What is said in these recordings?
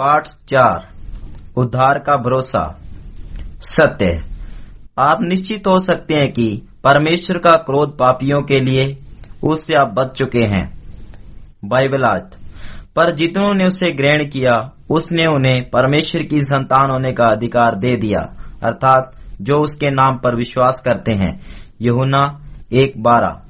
पाठ चार, उद्धार का भरोसा। सत्य। आप निश्चित हो सकते हैं कि परमेश्वर का क्रोध पापियों के लिए उससे आप बच चुके हैं। बाइबल आज। पर जितनों ने उसे ग्रहण किया, उसने उन्हें परमेश्वर की संतान होने का अधिकार दे दिया, अर्थात जो उसके नाम पर विश्वास करते हैं। यहुना एक बारह।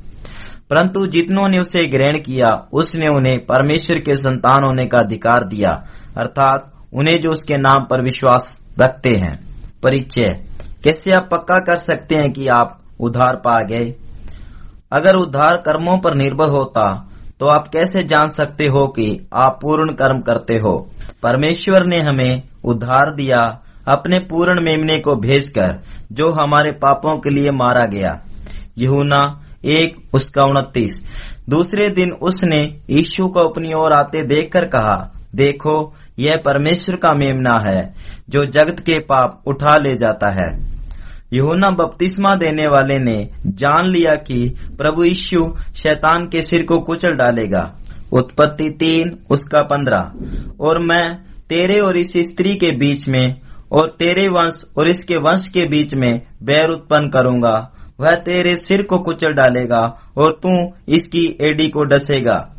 परंतु जितनों ने उसे ग्रहण किया, उसने उन्हें परमेश्वर के संतान होने का अधिकार दिया। अर्थात, उन्हें जो उसके नाम पर विश्वास रखते हैं। परिचय, कैसे आप पक्का कर सकते हैं कि आप उधार पा गए? अगर उद्धार कर्मों पर निर्भर होता तो आप कैसे जान सकते हो कि आप पूर्ण कर्म करते हो? परमेश्वर ने हमें उद्धार दिया, अपने पूर्ण मेमने को भेजकर, जो हमारे पापों के लिए मारा गया। यहूना एक उसका उनतीस। दूसरे दिन उसने यीशु को अपनी ओर आते देखकर कहा, देखो, यह परमेश्वर का मेमना है, जो जगत के पाप उठा ले जाता है। यूना बपतिस्मा देने वाले ने जान लिया कि प्रभु यीशु शैतान के सिर को कुचल डालेगा। उत्पत्ति तीन, उसका पंद्रह। और मैं तेरे और इस स्त्री के बीच में और तेरे वंश और इसके वंश के बीच में बैर उत्पन्न करूँगा। वह तेरे सिर को कुचल डालेगा और तू इसकी एडी को डसेगा।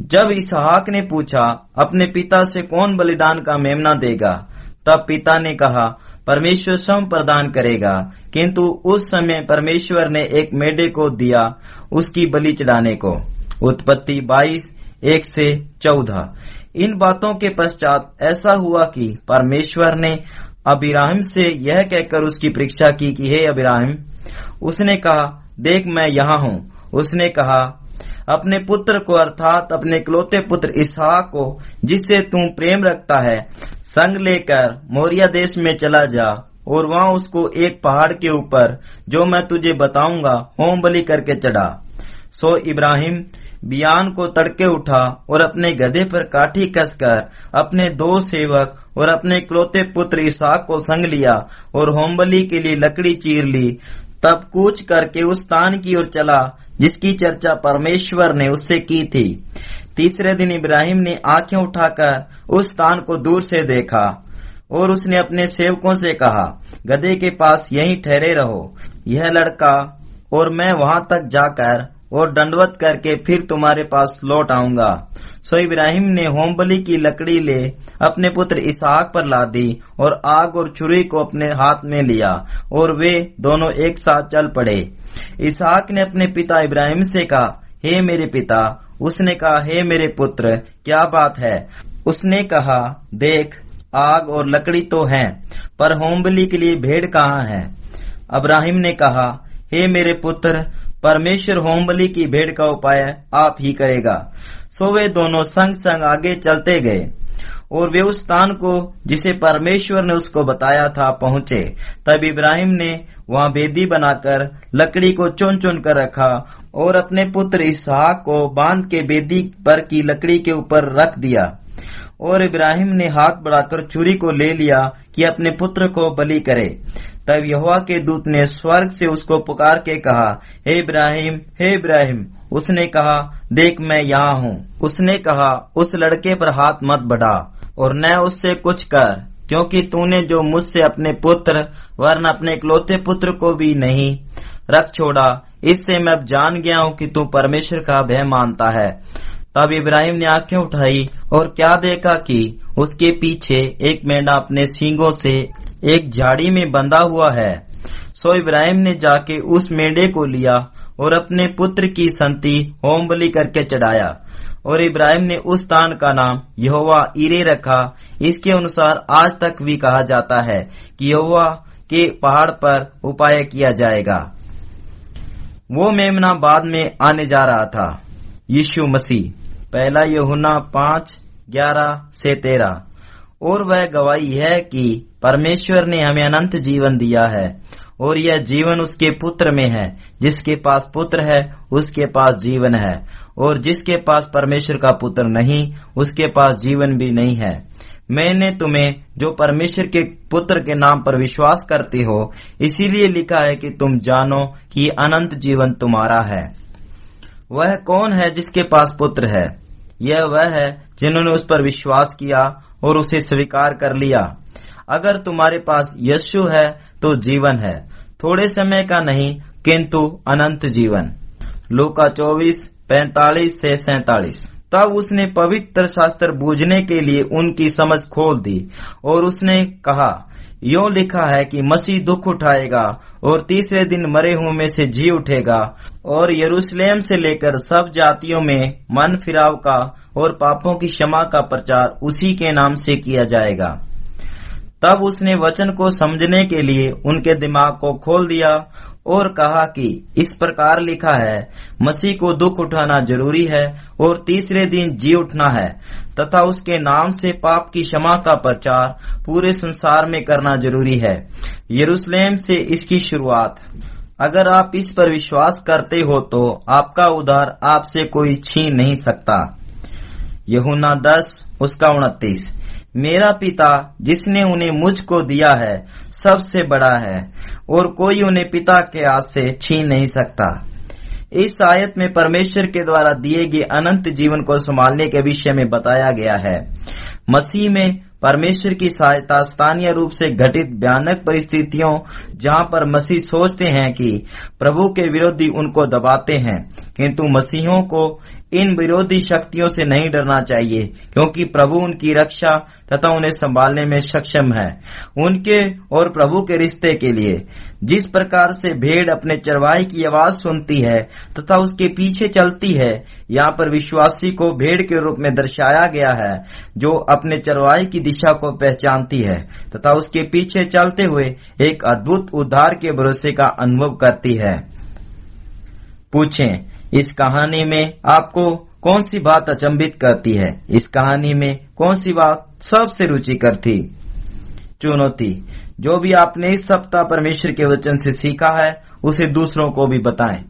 जब इसहाक ने पूछा, अपने पिता से कौन बलिदान का मेमना देगा? तब पिता ने कहा, परमेश्वर स्वयं प्रदान करेगा, किंतु उस समय परमेश्वर ने एक मेढे को दिया उसकी बलि चढ़ाने को। उत्पत्ति 22 एक से चौदह। इन बातों के पश्चात ऐसा हुआ कि परमेश्वर ने अबिराहिम से यह कहकर उसकी परीक्षा की कि, हे अबिराहिम उसने कहा, देख मैं यहाँ हूँ। उसने कहा, अपने पुत्र को अर्थात अपने इकलौते पुत्र इसहाक को, जिससे तू प्रेम रखता है, संग लेकर मोरिया देश में चला जा, और वहाँ उसको एक पहाड़ के ऊपर, जो मैं तुझे बताऊँगा होम बलि करके चढ़ा। सो इब्राहिम बियान को तड़के उठा, और अपने गधे पर काठी कसकर, अपने दो सेवक, और अपने इकलौते पुत्र इसाक को संग लिया, और होमबली के लिए लकड़ी चीर ली। तब कूच करके उस स्थान की ओर चला, जिसकी चर्चा परमेश्वर ने उससे की थी। तीसरे दिन इब्राहिम ने आँखें उठाकर उस स्थान को दूर से देखा और उसने अपने सेवकों से कहा गधे के पास यहीं ठहरे रहो। यह लड़का और मैं वहाँ तक जाकर और दंडवत करके फिर तुम्हारे पास लौट आऊँगा। सो इब्राहिम ने होमबली की लकड़ी ले अपने पुत्र इसहाक पर ला दी और आग और छुरी को अपने हाथ में लिया और वे दोनों एक साथ चल पड़े। इसहाक ने अपने पिता इब्राहिम से कहा, हे मेरे पिता, उसने कहा, हे मेरे पुत्र, क्या बात है? उसने कहा, देख, आग और लकड़ी तो है, पर होमबली के लिए भेड़ कहाँ है? अब्राहिम ने कहा, हे मेरे पुत्र परमेश्वर होमबली की भेड़ का उपाय आप ही करेगा। सो वे दोनों संग संग आगे चलते गए और वे उस स्थान को जिसे परमेश्वर ने उसको बताया था पहुँचे। तब इब्राहिम ने वहाँ बेदी बनाकर लकड़ी को चुन चुन कर रखा और अपने पुत्र इसहाक को बाँध के बेदी पर की लकड़ी के ऊपर रख दिया और इब्राहिम ने हाथ बढ़ाकर चूरी को ले लिया कि अपने पुत्र को बलि करे। तब यहोवा के दूत ने स्वर्ग से उसको पुकार के कहा, हे इब्राहिम हे इब्राहिम। उसने कहा, देख, मैं यहाँ हूँ। उसने कहा, उस लड़के पर हाथ मत बढ़ा और न उससे कुछ कर, क्योंकि तूने जो मुझसे अपने पुत्र, वरन अपने इकलौते पुत्र को भी नहीं रख छोड़ा, इससे मैं अब जान गया हूँ कि तू परमेश्वर का भय मानता है। तब इब्राहिम ने आँखें उठाई और क्या देखा कि उसके पीछे एक मेढा अपने सींगों से एक झाड़ी में बंधा हुआ है। सो इब्राहिम ने जाके उस मेढे को लिया और अपने पुत्र की संति होम बलि करके चढ़ाया। और इब्राहिम ने उस स्थान का नाम यहोवा इरे रखा। इसके अनुसार आज तक भी कहा जाता है कि यहोवा के पहाड़ पर उपाय किया जाएगा। वो मेमना बाद में आने जा रहा था। यीशु मसीह। पहला यहुना पाँच, ग्यारह से तेरह। और वह गवाही है कि परमेश्वर ने हमें अनंत जीवन दिया है, और यह जीवन उसके पुत्र में है, जिसके पास पुत्र है, उसके पास जीवन है, और जिसके पास परमेश्वर का पुत्र नहीं, उसके पास जीवन भी नहीं है। मैंने तुम्हें, जो परमेश्वर के पुत्र के नाम पर विश्वास करते हो, इसीलिए लिखा है कि तुम जानो कि अनंत जीवन तुम्हारा है। वह कौन है जिसके पास पुत्र है? यह वह है जिन्होंने उस पर विश्वास किया और उसे स्वीकार कर लिया। अगर तुम्हारे पास यशु है तो जीवन है। थोड़े समय का नहीं, किंतु अनंत जीवन। लूका चौबीस, पैतालीस से सैतालीस। तब उसने पवित्र शास्त्र बूझने के लिए उनकी समझ खोल दी और उसने कहा यो लिखा है कि मसीह दुख उठाएगा और तीसरे दिन मरे हुए में से जी उठेगा और यरूशलेम से लेकर सब जातियों में मन फिराव का और पापों की क्षमा का प्रचार उसी के नाम से किया जाएगा। तब उसने वचन को समझने के लिए उनके दिमाग को खोल दिया और कहा कि इस प्रकार लिखा है, मसीह को दुख उठाना ज़रूरी है और तीसरे दिन जी उठना है, तथा उसके नाम से पाप की क्षमा का प्रचार पूरे संसार में करना ज़रूरी है। यरूशलेम से इसकी शुरुआत। अगर आप इस पर विश्वास करते हो तो आपका उधार आपसे कोई छीन नहीं सकता। यहुना दस, उसका उनतीस। मेरा पिता जिसने उन्हें मुझको दिया है, सबसे बड़ा है, और कोई उन्हें पिता के हाथ से छीन नहीं सकता। इस आयत में परमेश्वर के द्वारा दिए गए अनंत जीवन को संभालने के विषय में बताया गया है। मसीह में परमेश्वर की सहायता स्थानीय रूप से घटित भयानक परिस्थितियों, जहाँ पर मसीह सोचते हैं कि प्रभु के विरोधी उनको दबाते हैं, किंतु मसीहों को इन विरोधी शक्तियों से नहीं डरना चाहिए, क्योंकि प्रभु उनकी रक्षा तथा उन्हें संभालने में सक्षम है। उनके और प्रभु के रिश्ते के लिए, जिस प्रकार से भेड़ अपने चरवाही की आवाज़ सुनती है तथा उसके पीछे चलती है, यहाँ पर विश्वासी को भेड़ के रूप में दर्शाया गया है, जो अपने चरवाही की दिशा को पहचानती है तथा उसके पीछे चलते हुए एक अद्भुत उद्धार के भरोसे का अनुभव करती है। पूछें इस कहानी में आपको कौन सी बात अचंबित करती है? इस कहानी में कौन सी बात सबसे रुचिकर थी चुनौती। जो भी आपने इस सप्ताह परमेश्वर के वचन से सीखा है, उसे दूसरों को भी बताएँ।